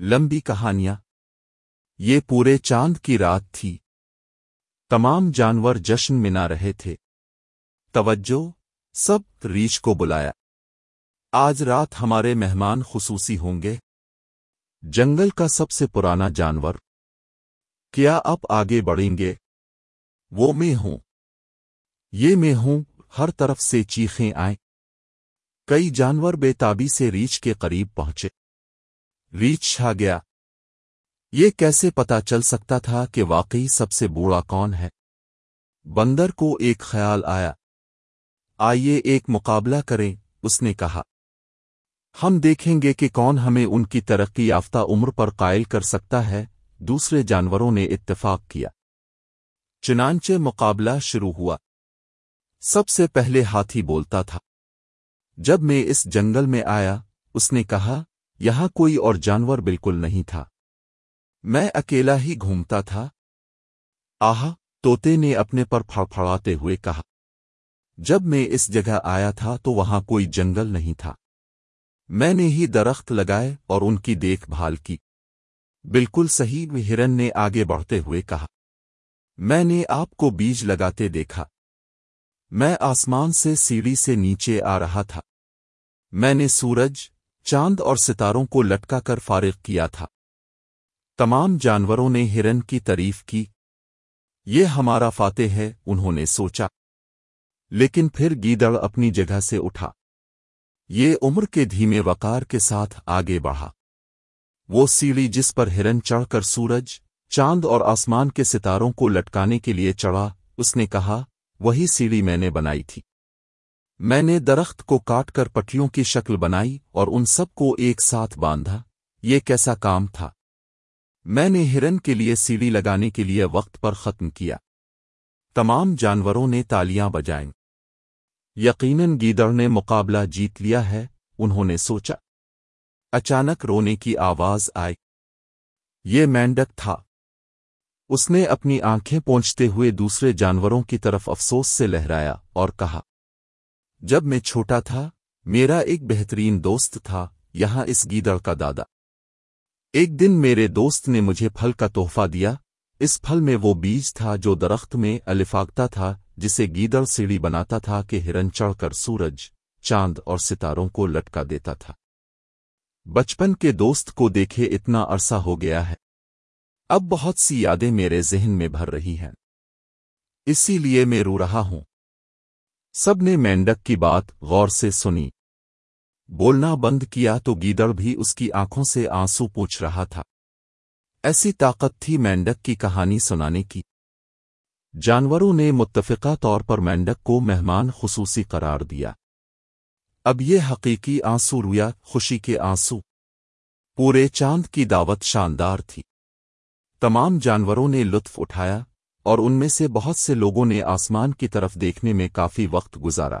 لمبی کہانیاں۔ یہ پورے چاند کی رات تھی۔ تمام جانور جشن منا رہے تھے۔ توجہ، سب ریچھ کو بلایا۔ آج رات ہمارے مہمان خصوصی ہوں گے۔ جنگل کا سب سے پرانا جانور۔ کیا اب آگے بڑھیں گے؟ وہ میں ہوں۔ یہ میں ہوں، ہر طرف سے چیخیں آئیں۔ کئی جانور بے تابی سے ریچھ کے قریب پہنچے۔ ریچھ چھا گیا۔ یہ کیسے پتا چل سکتا تھا کہ واقعی سب سے بوڑھا کون ہے؟ بندر کو ایک خیال آیا۔ آئیے ایک مقابلہ کریں، اس نے کہا۔ ہم دیکھیں گے کہ کون ہمیں ان کی ترقی یافتہ عمر پر قائل کر سکتا ہے، دوسرے جانوروں نے اتفاق کیا۔ چنانچہ مقابلہ شروع ہوا۔ سب سے پہلے ہاتھی بولتا تھا۔ جب میں اس جنگل میں آیا، اس نے کہا یہاں کوئی اور جانور بالکل نہیں تھا۔ میں اکیلا ہی گھومتا تھا۔ آہا توتے نے اپنے پر پھڑپھڑاتے ہوئے کہا، جب میں اس جگہ آیا تھا تو وہاں کوئی جنگل نہیں تھا۔ میں نے ہی درخت لگائے اور ان کی دیکھ بھال کی۔ بالکل صحیح، ہرن نے آگے بڑھتے ہوئے کہا، میں نے آپ کو بیج لگاتے دیکھا۔ میں آسمان سے سیڑھی سے نیچے آ رہا تھا۔ میں نے سورج چاند اور ستاروں کو لٹکا کر فارغ کیا تھا۔ تمام جانوروں نے ہرن کی تعریف کی۔ یہ ہمارا فاتح ہے، انہوں نے سوچا۔ لیکن پھر گیدڑ اپنی جگہ سے اٹھا۔ یہ عمر کے دھیمے وقار کے ساتھ آگے بڑھا۔ وہ سیڑھی جس پر ہرن چڑھ کر سورج، چاند اور آسمان کے ستاروں کو لٹکانے کے لیے چڑھا، اس نے کہا، وہی سیڑھی میں نے بنائی تھی۔ میں نے درخت کو کاٹ کر پٹیوں کی شکل بنائی اور ان سب کو ایک ساتھ باندھا۔ یہ کیسا کام تھا؟ میں نے ہرن کے لیے سیڑھی لگانے کے لیے وقت پر ختم کیا۔ تمام جانوروں نے تالیاں بجائیں۔ یقیناً گیدڑ نے مقابلہ جیت لیا ہے، انہوں نے سوچا۔ اچانک رونے کی آواز آئی۔ یہ مینڈک تھا۔ اس نے اپنی آنکھیں پہنچتے ہوئے دوسرے جانوروں کی طرف افسوس سے لہرایا اور کہا جب میں چھوٹا تھا، میرا ایک بہترین دوست تھا، یہاں اس گیدڑ کا دادا۔ ایک دن میرے دوست نے مجھے پھل کا تحفہ دیا۔ اس پھل میں وہ بیج تھا جو درخت میں الفاقتا تھا، جسے گیدڑ سیڑھی بناتا تھا کہ ہرن چڑھ کر سورج، چاند اور ستاروں کو لٹکا دیتا تھا۔ بچپن کے دوست کو دیکھے اتنا عرصہ ہو گیا ہے۔ اب بہت سی یادیں میرے ذہن میں بھر رہی ہیں۔ اسی لیے میں رو رہا ہوں۔ سب نے مینڈک کی بات غور سے سنی۔ بولنا بند کیا تو گیدڑ بھی اس کی آنکھوں سے آنسو پوچھ رہا تھا۔ ایسی طاقت تھی مینڈک کی کہانی سنانے کی۔ جانوروں نے متفقہ طور پر مینڈک کو مہمان خصوصی قرار دیا۔ اب یہ حقیقی آنسو رویا خوشی کے آنسو۔ پورے چاند کی دعوت شاندار تھی۔ تمام جانوروں نے لطف اٹھایا۔ اور ان میں سے بہت سے لوگوں نے آسمان کی طرف دیکھنے میں کافی وقت گزارا۔